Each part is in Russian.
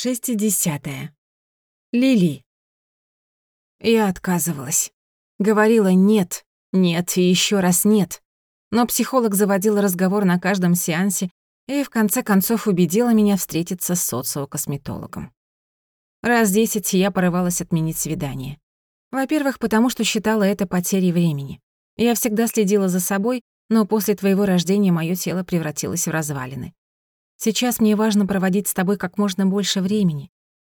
Шестидесятая. Лили. Я отказывалась. Говорила «нет», «нет» и еще раз «нет». Но психолог заводил разговор на каждом сеансе и в конце концов убедила меня встретиться с социокосметологом. Раз десять я порывалась отменить свидание. Во-первых, потому что считала это потерей времени. Я всегда следила за собой, но после твоего рождения моё тело превратилось в развалины. Сейчас мне важно проводить с тобой как можно больше времени.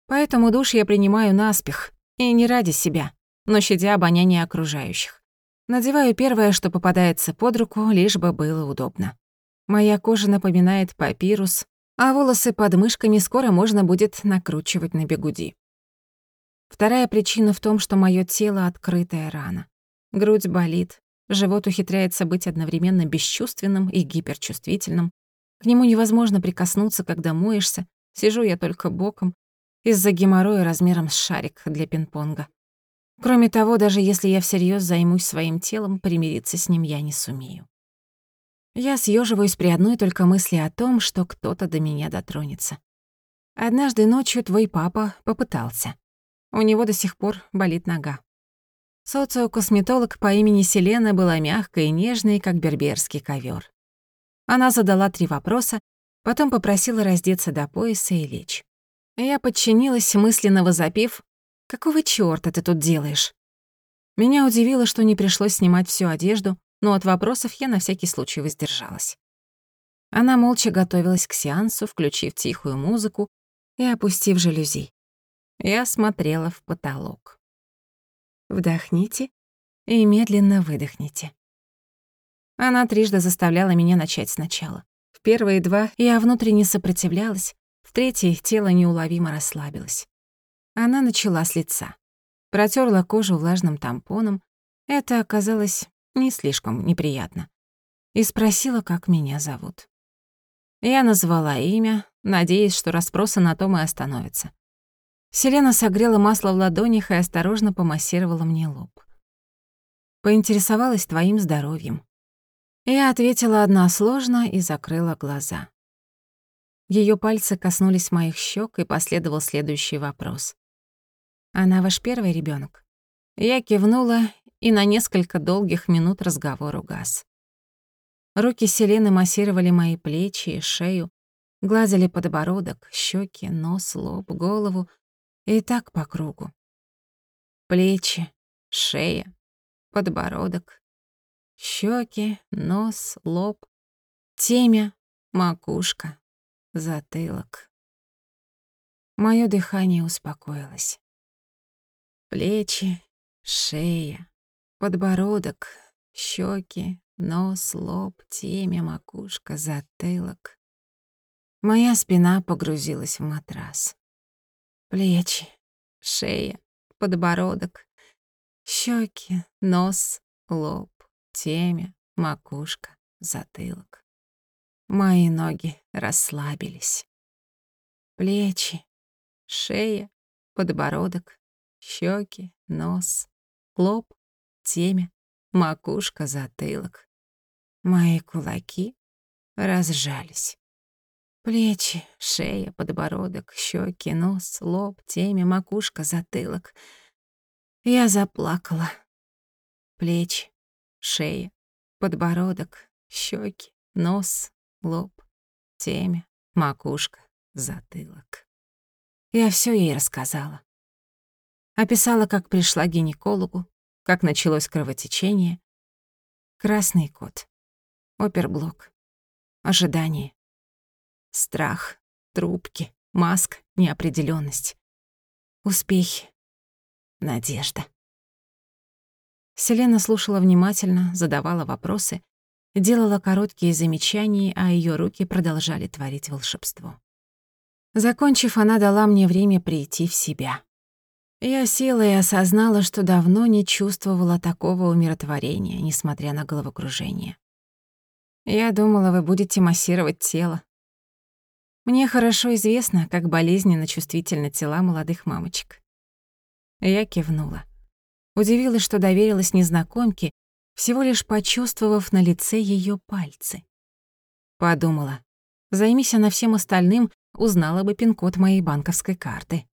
Поэтому душ я принимаю наспех, и не ради себя, но щадя обоняние окружающих. Надеваю первое, что попадается под руку, лишь бы было удобно. Моя кожа напоминает папирус, а волосы под мышками скоро можно будет накручивать на бегуди. Вторая причина в том, что моё тело — открытая рана. Грудь болит, живот ухитряется быть одновременно бесчувственным и гиперчувствительным, к нему невозможно прикоснуться, когда моешься. Сижу я только боком, из-за геморроя размером с шарик для пинг-понга. Кроме того, даже если я всерьёз займусь своим телом, примириться с ним я не сумею. Я съёживаюсь при одной только мысли о том, что кто-то до меня дотронется. Однажды ночью твой папа попытался. У него до сих пор болит нога. Социокосметолог по имени Селена была мягкой и нежной, как берберский ковер. Она задала три вопроса, потом попросила раздеться до пояса и лечь. Я подчинилась, мысленно возопив, «Какого чёрта ты тут делаешь?» Меня удивило, что не пришлось снимать всю одежду, но от вопросов я на всякий случай воздержалась. Она молча готовилась к сеансу, включив тихую музыку и опустив жалюзи. Я смотрела в потолок. Вдохните и медленно выдохните. Она трижды заставляла меня начать сначала. В первые два я внутренне сопротивлялась, в третий тело неуловимо расслабилось. Она начала с лица. Протерла кожу влажным тампоном. Это оказалось не слишком неприятно. И спросила, как меня зовут. Я назвала имя, надеясь, что расспросы на том и остановятся. Селена согрела масло в ладонях и осторожно помассировала мне лоб. Поинтересовалась твоим здоровьем. Я ответила односложно и закрыла глаза. Её пальцы коснулись моих щек, и последовал следующий вопрос. «Она ваш первый ребёнок?» Я кивнула, и на несколько долгих минут разговор угас. Руки Селены массировали мои плечи и шею, гладили подбородок, щеки, нос, лоб, голову, и так по кругу. Плечи, шея, подбородок, Щеки, нос, лоб, темя, макушка, затылок. Моё дыхание успокоилось. Плечи, шея, подбородок, щеки, нос, лоб, темя, макушка, затылок. Моя спина погрузилась в матрас. Плечи, шея, подбородок, щеки, нос, лоб, темя, макушка, затылок. Мои ноги расслабились. Плечи, шея, подбородок, щеки, нос, лоб, темя, макушка, затылок. Мои кулаки разжались. Плечи, шея, подбородок, щеки, нос, лоб, темя, макушка, затылок. Я заплакала. Плечи, шея, подбородок, щеки, нос, лоб, темя, макушка, затылок. Я все ей рассказала. Описала, как пришла к гинекологу, как началось кровотечение. Красный кот, оперблок, ожидание, страх, трубки, маск, неопределенность, успехи, надежда. Селена слушала внимательно, задавала вопросы, делала короткие замечания, а ее руки продолжали творить волшебство. Закончив, она дала мне время прийти в себя. Я села и осознала, что давно не чувствовала такого умиротворения, несмотря на головокружение. Я думала, вы будете массировать тело. Мне хорошо известно, как болезненно чувствительны тела молодых мамочек. Я кивнула. Удивилась, что доверилась незнакомке, всего лишь почувствовав на лице ее пальцы. Подумала, займись она всем остальным, узнала бы пин-код моей банковской карты.